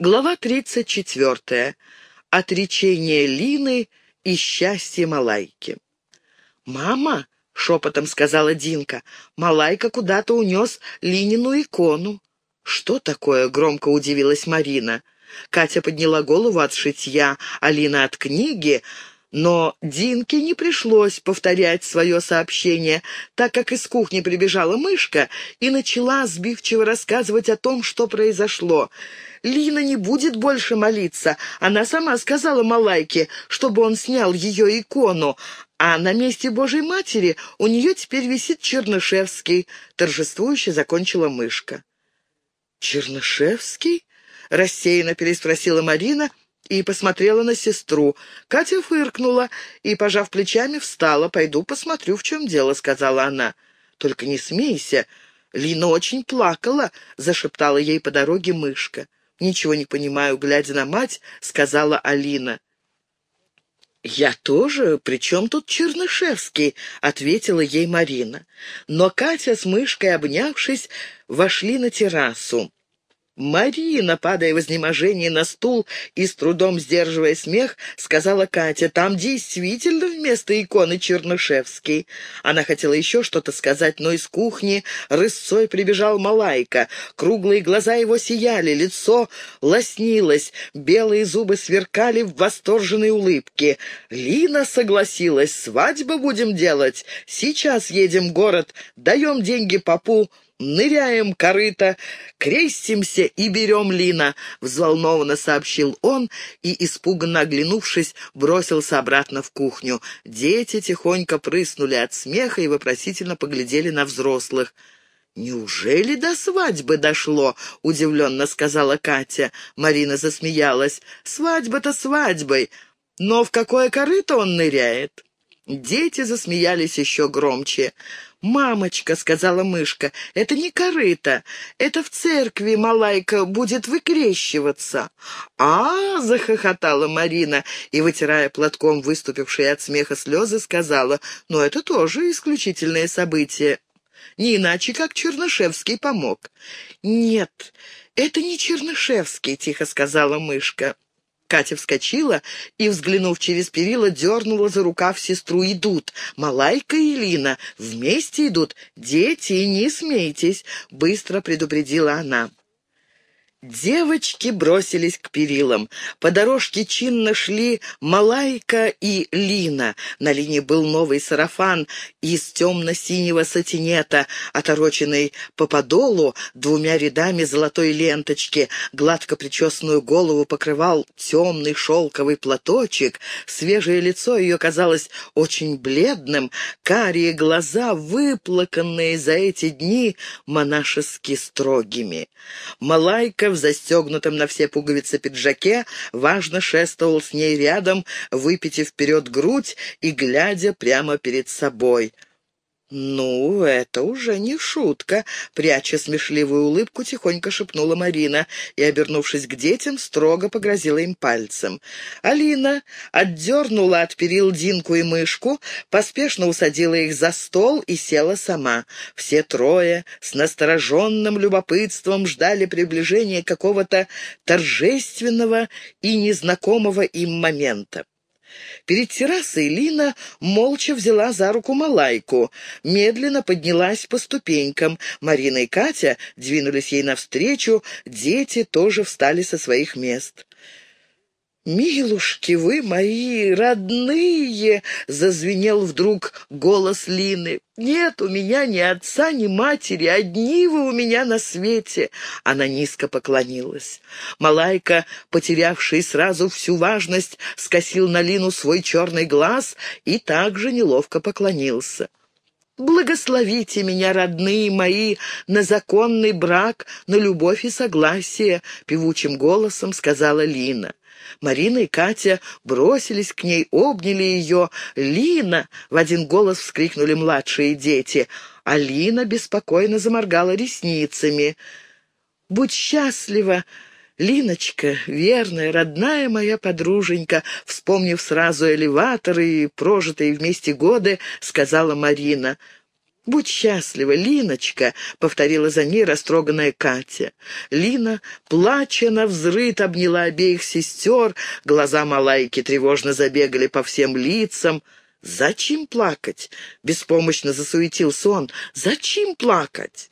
Глава 34. Отречение Лины и счастье Малайки. «Мама!» — шепотом сказала Динка. «Малайка куда-то унес Линину икону». «Что такое?» — громко удивилась Марина. Катя подняла голову от шитья, Алина от книги, но Динке не пришлось повторять свое сообщение, так как из кухни прибежала мышка и начала сбивчиво рассказывать о том, что произошло. Лина не будет больше молиться. Она сама сказала Малайке, чтобы он снял ее икону, а на месте Божьей Матери у нее теперь висит Чернышевский. Торжествующе закончила мышка. «Чернышевский?» — рассеянно переспросила Марина и посмотрела на сестру. Катя фыркнула и, пожав плечами, встала. «Пойду посмотрю, в чем дело», — сказала она. «Только не смейся. Лина очень плакала», — зашептала ей по дороге мышка. «Ничего не понимаю, глядя на мать», — сказала Алина. «Я тоже. Причем тут Чернышевский?» — ответила ей Марина. Но Катя с мышкой, обнявшись, вошли на террасу. «Марина», падая в изнеможении на стул и с трудом сдерживая смех, сказала Катя, «там действительно вместо иконы Чернышевский». Она хотела еще что-то сказать, но из кухни рысцой прибежал Малайка. Круглые глаза его сияли, лицо лоснилось, белые зубы сверкали в восторженной улыбке. «Лина согласилась, свадьбу будем делать. Сейчас едем в город, даем деньги папу, ныряем корыто, крестимся и берем Лина», — взволнованно сообщил он и, испуганно оглянувшись, бросился обратно в кухню. Дети тихонько прыснули от смеха и вопросительно поглядели на взрослых. «Неужели до свадьбы дошло?» — удивленно сказала Катя. Марина засмеялась. «Свадьба-то свадьбой, но в какое корыто он ныряет?» Дети засмеялись еще громче. «Мамочка», — сказала мышка, — «это не корыто, это в церкви Малайка будет выкрещиваться». «А, — захохотала Марина и, вытирая платком выступившие от смеха слезы, сказала, — «но это тоже исключительное событие, не иначе, как Чернышевский помог». «Нет, это не Чернышевский», — тихо сказала мышка. Катя вскочила и, взглянув через перила, дернула за рукав сестру. «Идут! Малайка и Лина вместе идут! Дети, не смейтесь!» — быстро предупредила она. Девочки бросились к перилам. По дорожке чинно шли Малайка и Лина. На Лине был новый сарафан из темно-синего сатинета, отороченный по подолу двумя рядами золотой ленточки. Гладко причесанную голову покрывал темный шелковый платочек. Свежее лицо ее казалось очень бледным. Карие глаза, выплаканные за эти дни, монашески строгими. Малайка в застегнутом на все пуговицы пиджаке, важно шествовал с ней рядом, выпитив вперед грудь и глядя прямо перед собой. «Ну, это уже не шутка», — пряча смешливую улыбку, тихонько шепнула Марина и, обернувшись к детям, строго погрозила им пальцем. Алина отдернула от перил Динку и мышку, поспешно усадила их за стол и села сама. Все трое с настороженным любопытством ждали приближения какого-то торжественного и незнакомого им момента. Перед террасой Лина молча взяла за руку Малайку, медленно поднялась по ступенькам. Марина и Катя двинулись ей навстречу, дети тоже встали со своих мест. «Милушки, вы мои родные!» — зазвенел вдруг голос Лины. «Нет у меня ни отца, ни матери, одни вы у меня на свете!» Она низко поклонилась. Малайка, потерявший сразу всю важность, скосил на Лину свой черный глаз и также неловко поклонился. «Благословите меня, родные мои, на законный брак, на любовь и согласие», — певучим голосом сказала Лина. Марина и Катя бросились к ней, обняли ее. «Лина!» — в один голос вскрикнули младшие дети. Алина беспокойно заморгала ресницами. «Будь счастлива!» «Линочка, верная, родная моя подруженька», вспомнив сразу элеватор и прожитые вместе годы, сказала Марина. «Будь счастлива, Линочка!» — повторила за ней растроганная Катя. Лина, плача на взрыт, обняла обеих сестер, глаза Малайки тревожно забегали по всем лицам. «Зачем плакать?» — беспомощно засуетился он. «Зачем плакать?»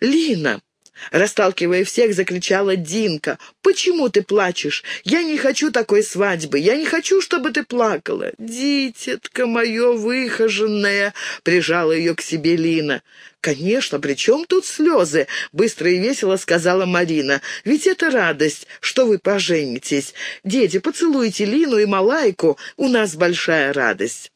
«Лина!» Расталкивая всех, закричала Динка. «Почему ты плачешь? Я не хочу такой свадьбы. Я не хочу, чтобы ты плакала. Дитятка мое выхоженное!» — прижала ее к себе Лина. «Конечно, при чем тут слезы?» — быстро и весело сказала Марина. «Ведь это радость, что вы поженитесь. Дети, поцелуйте Лину и Малайку, у нас большая радость».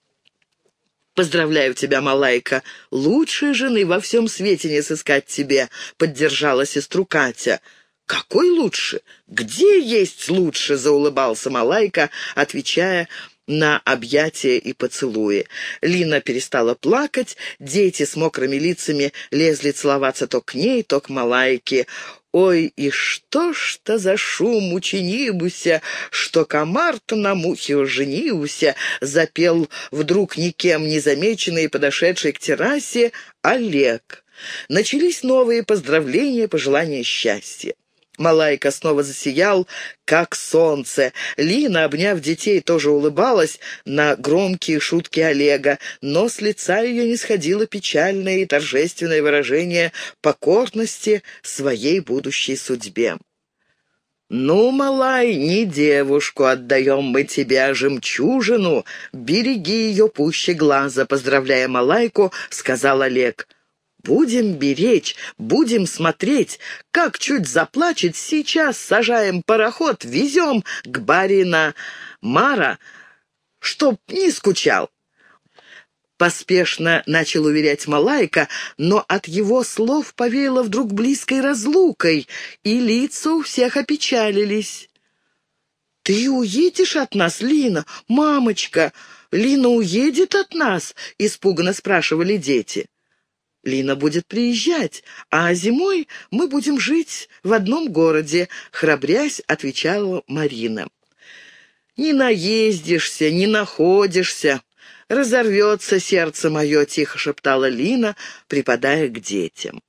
«Поздравляю тебя, Малайка. Лучшей жены во всем свете не сыскать тебе», — поддержала сестру Катя. «Какой лучше? Где есть лучше?» — заулыбался Малайка, отвечая на объятия и поцелуи. Лина перестала плакать, дети с мокрыми лицами лезли целоваться то к ней, то к Малайке. Ой, и что ж-то за шум учинибуся, что комар-то на мухе женился, запел вдруг никем не замеченный подошедший к террасе Олег. Начались новые поздравления, пожелания счастья. Малайка снова засиял, как солнце. Лина, обняв детей, тоже улыбалась на громкие шутки Олега, но с лица ее не сходило печальное и торжественное выражение покорности своей будущей судьбе. «Ну, малай, не девушку отдаем мы тебе, а жемчужину. Береги ее пуще глаза», — поздравляя малайку, сказал Олег. Будем беречь, будем смотреть. Как чуть заплачет, сейчас сажаем пароход, везем к барина Мара, чтоб не скучал. Поспешно начал уверять Малайка, но от его слов повеяло вдруг близкой разлукой, и лица у всех опечалились. «Ты уедешь от нас, Лина? Мамочка, Лина уедет от нас?» — испуганно спрашивали дети. Лина будет приезжать, а зимой мы будем жить в одном городе», — храбрясь отвечала Марина. «Не наездишься, не находишься, разорвется сердце мое», — тихо шептала Лина, припадая к детям.